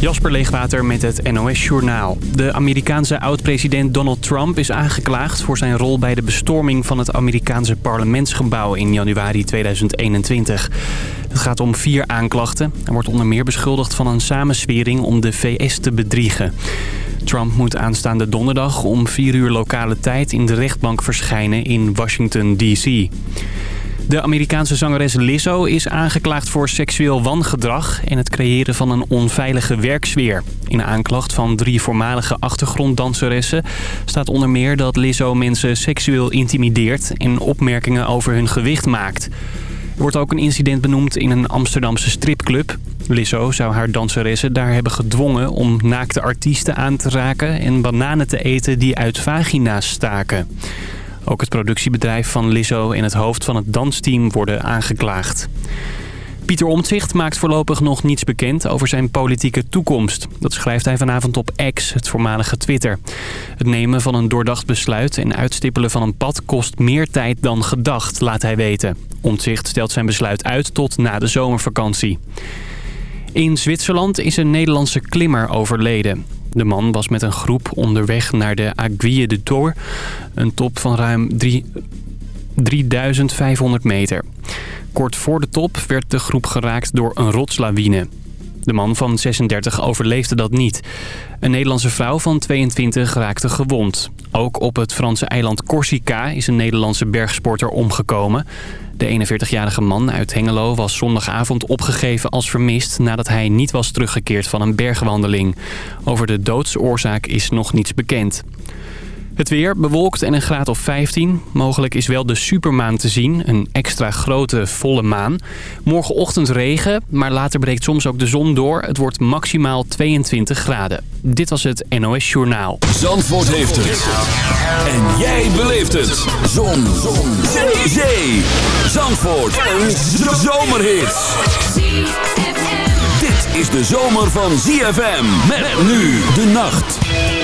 Jasper Leegwater met het NOS Journaal. De Amerikaanse oud-president Donald Trump is aangeklaagd voor zijn rol bij de bestorming van het Amerikaanse parlementsgebouw in januari 2021. Het gaat om vier aanklachten. Hij wordt onder meer beschuldigd van een samenswering om de VS te bedriegen. Trump moet aanstaande donderdag om 4 uur lokale tijd in de rechtbank verschijnen in Washington D.C. De Amerikaanse zangeres Lizzo is aangeklaagd voor seksueel wangedrag... en het creëren van een onveilige werksfeer. In aanklacht van drie voormalige achtergronddanseressen... staat onder meer dat Lizzo mensen seksueel intimideert... en opmerkingen over hun gewicht maakt. Er wordt ook een incident benoemd in een Amsterdamse stripclub. Lizzo zou haar danseressen daar hebben gedwongen om naakte artiesten aan te raken... en bananen te eten die uit vagina's staken. Ook het productiebedrijf van Lizzo en het hoofd van het dansteam worden aangeklaagd. Pieter Omtzigt maakt voorlopig nog niets bekend over zijn politieke toekomst. Dat schrijft hij vanavond op X, het voormalige Twitter. Het nemen van een doordacht besluit en uitstippelen van een pad kost meer tijd dan gedacht, laat hij weten. Omtzigt stelt zijn besluit uit tot na de zomervakantie. In Zwitserland is een Nederlandse klimmer overleden. De man was met een groep onderweg naar de Aiguille de Tor, een top van ruim 3500 meter. Kort voor de top werd de groep geraakt door een rotslawine. De man van 36 overleefde dat niet. Een Nederlandse vrouw van 22 raakte gewond. Ook op het Franse eiland Corsica is een Nederlandse bergsporter omgekomen. De 41-jarige man uit Hengelo was zondagavond opgegeven als vermist... nadat hij niet was teruggekeerd van een bergwandeling. Over de doodsoorzaak is nog niets bekend. Het weer bewolkt en een graad of 15. Mogelijk is wel de supermaan te zien, een extra grote volle maan. Morgenochtend regen, maar later breekt soms ook de zon door. Het wordt maximaal 22 graden. Dit was het NOS Journaal. Zandvoort heeft het. En jij beleeft het. Zon. zon. Zee. Zee. Zandvoort. Een zomerhit. Dit is de zomer van ZFM. Met nu de nacht.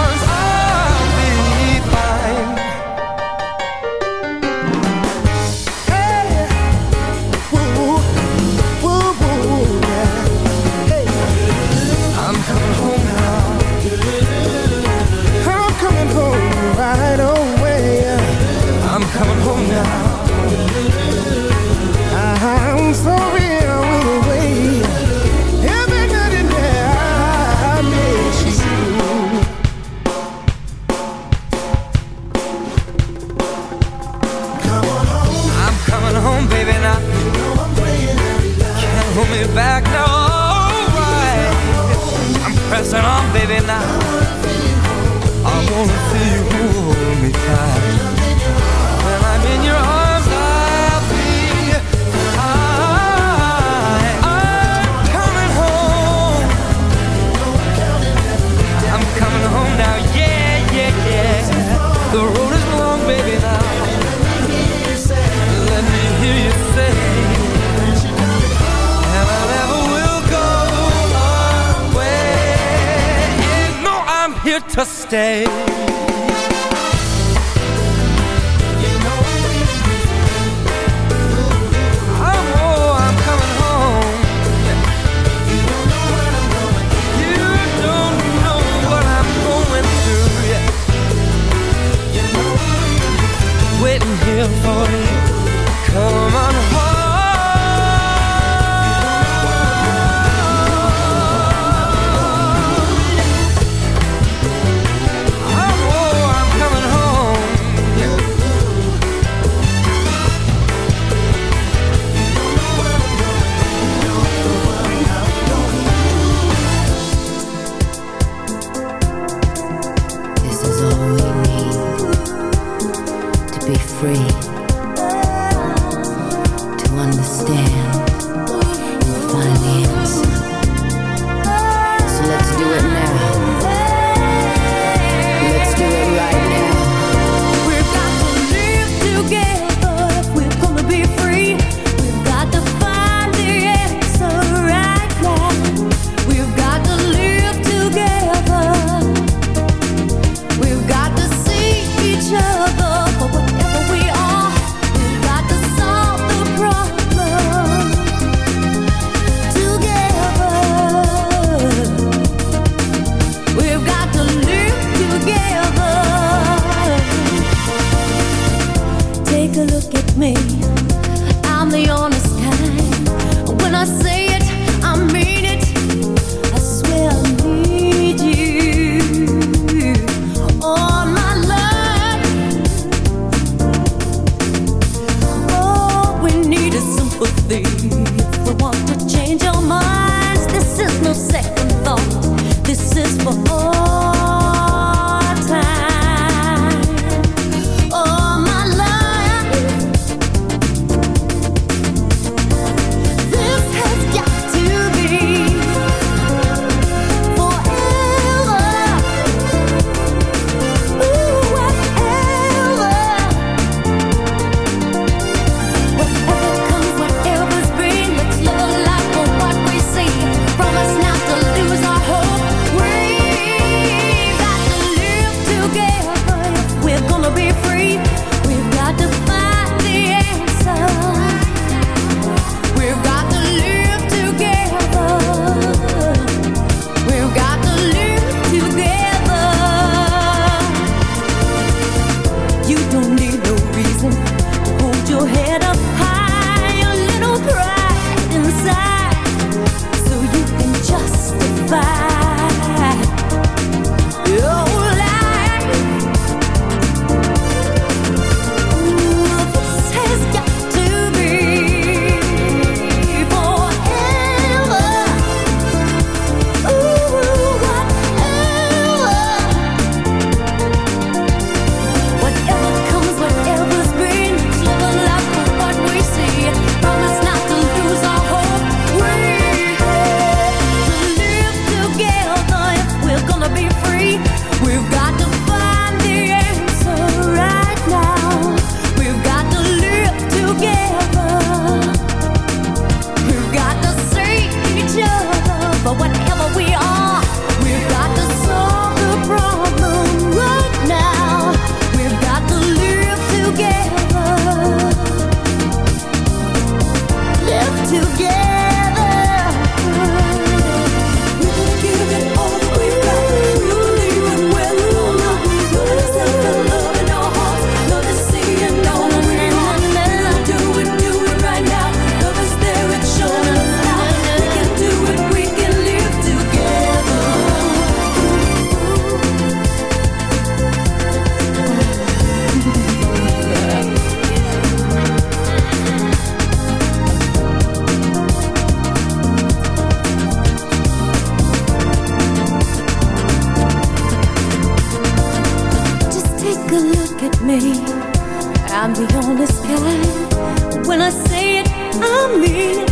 I'm the honest guy. When I say it, I mean it.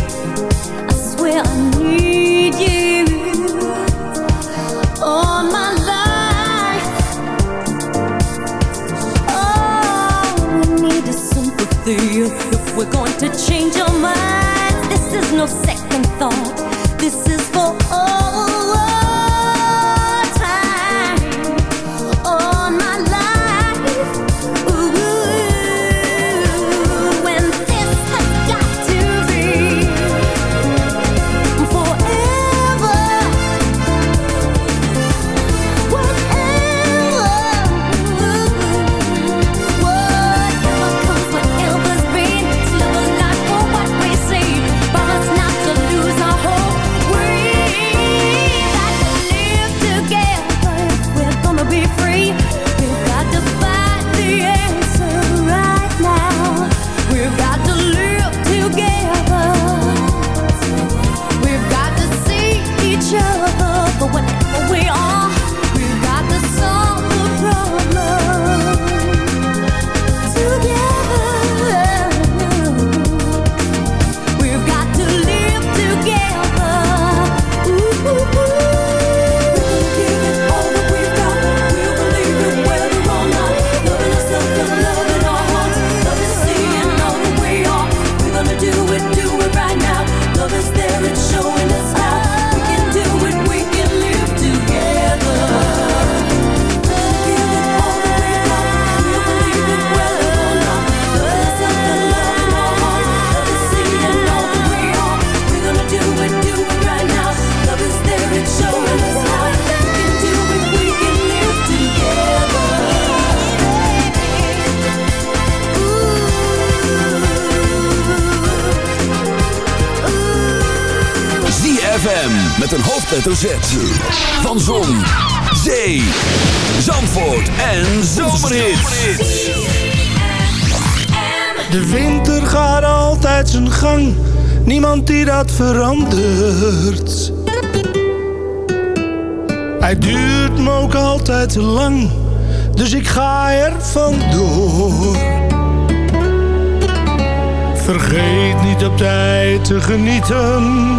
I swear I need you all my life. Oh, we need is sympathy if we're going to change our minds. This is no second thought. This is for all. Met een hoofdletter Z. Van Zon, Zee, Zandvoort en zomerhit. De winter gaat altijd zijn gang. Niemand die dat verandert. Hij duurt me ook altijd te lang. Dus ik ga er vandoor. Vergeet niet op tijd te genieten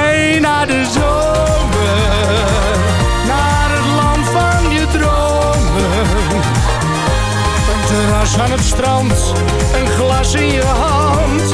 aan het strand, een glas in je hand,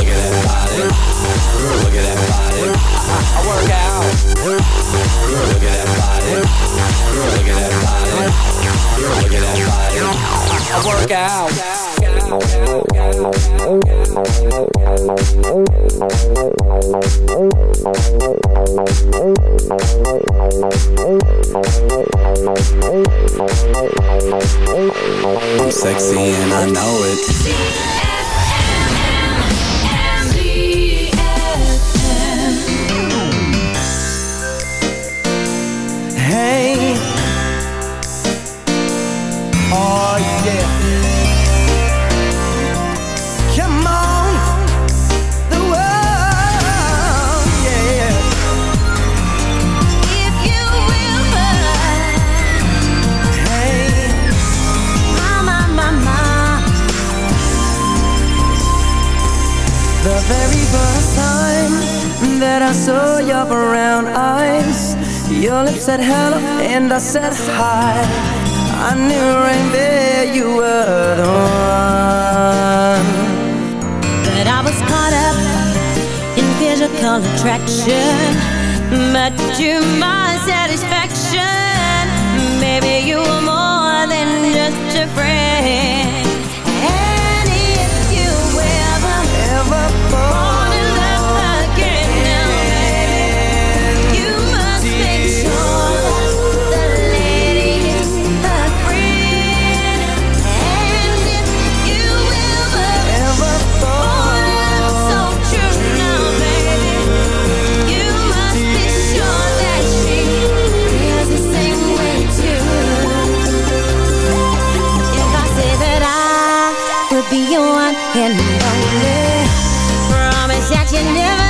Said hello and I said hi. And lonely. Promise that you never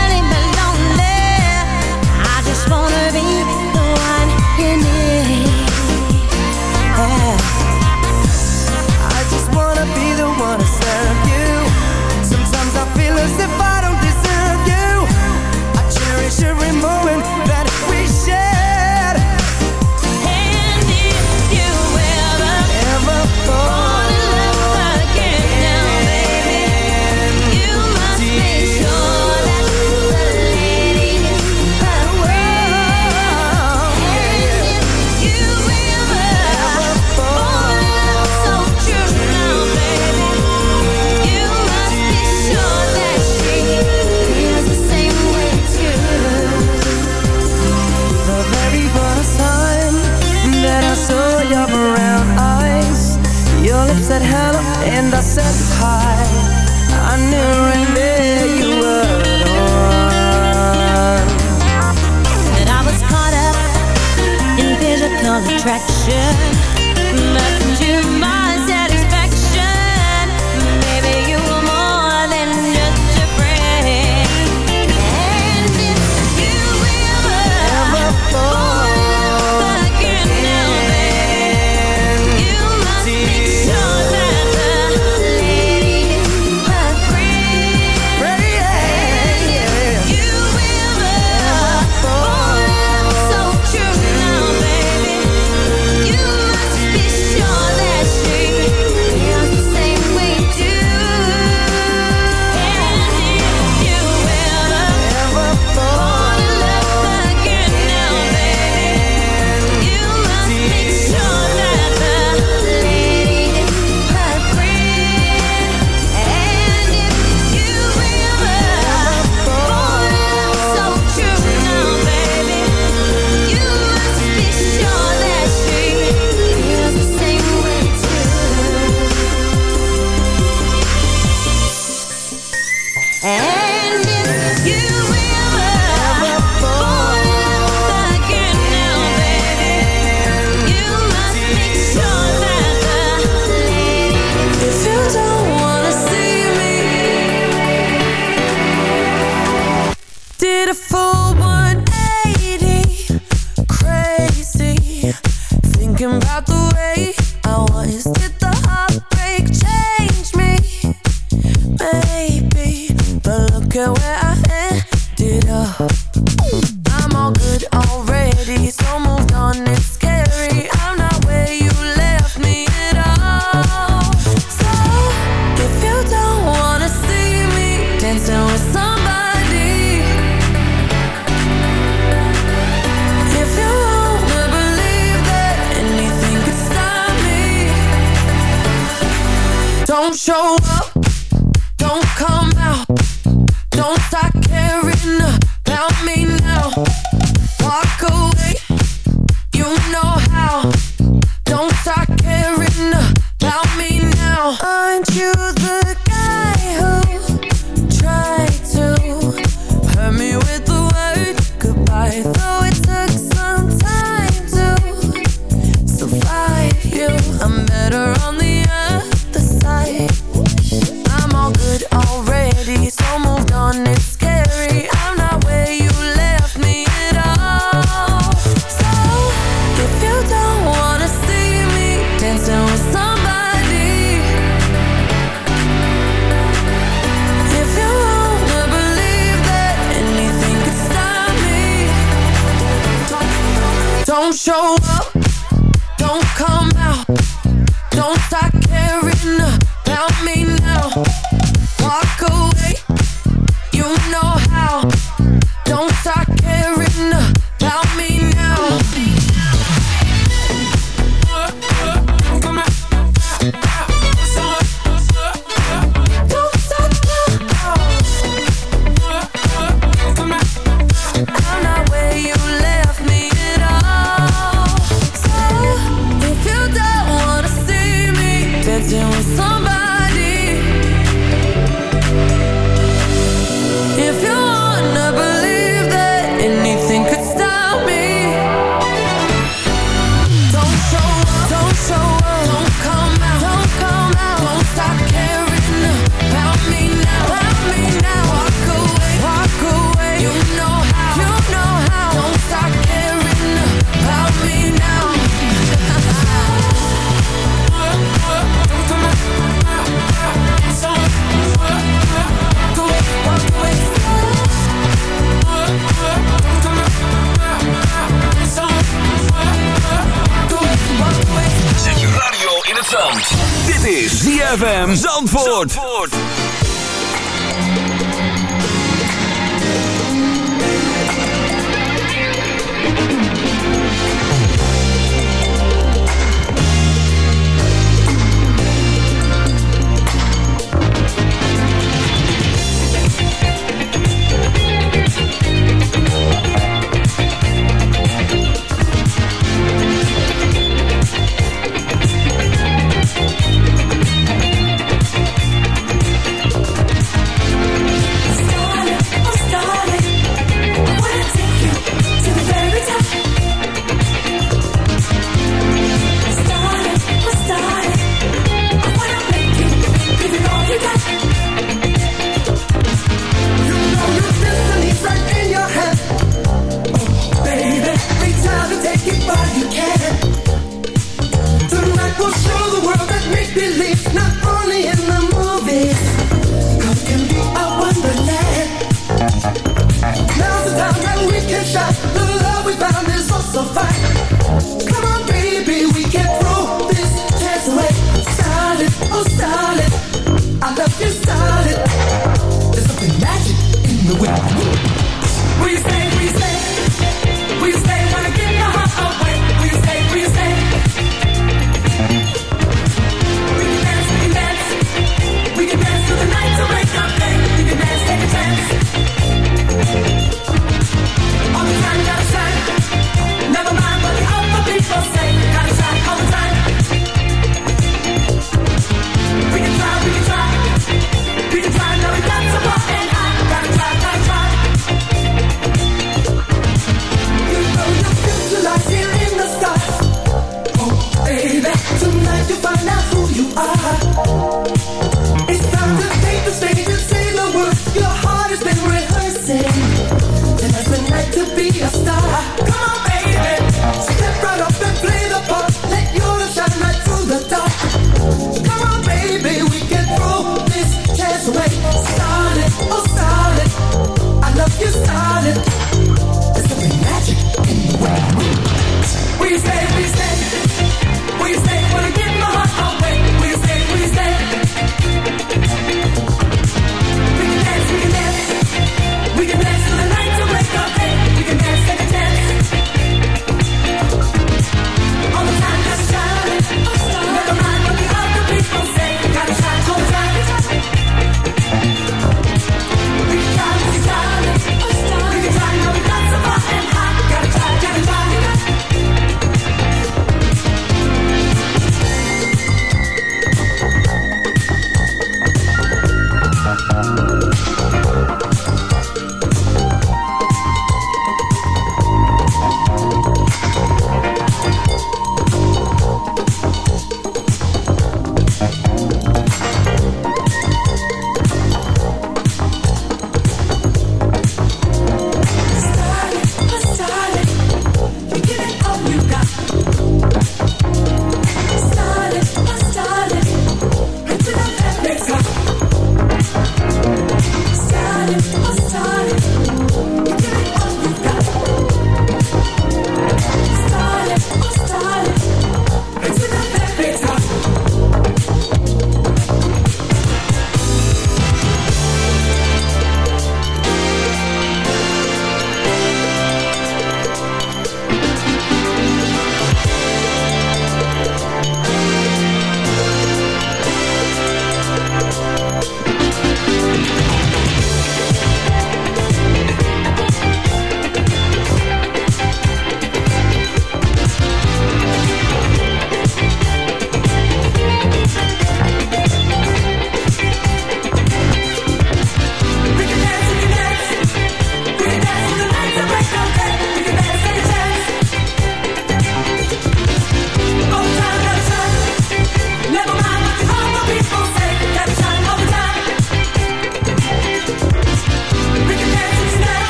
I'm better on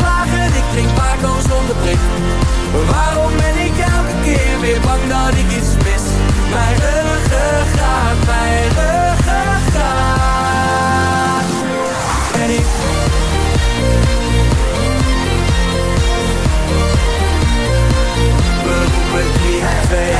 doodgeslagen Ik drink Paco zonder prik. Waarom ben ik elke keer weer bang dat ik iets mis? Mijn ruggengraat, mijn ruggengraat. En ik We roepen 3, 2,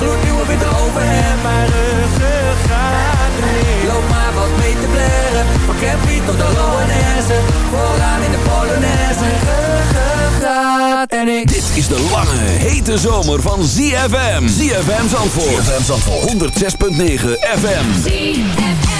Gloednieuwe witte overhemd. Mijn ruggengraat remix. Loop maar wat mee te blaren. Van Campy tot de Loanesse. Vooraan in de Polonaise. Ruggengraat en ik. Dit is de lange, hete zomer van ZFM. ZFM Zandvoort. ZFM Zandvoort. 106.9 FM. Live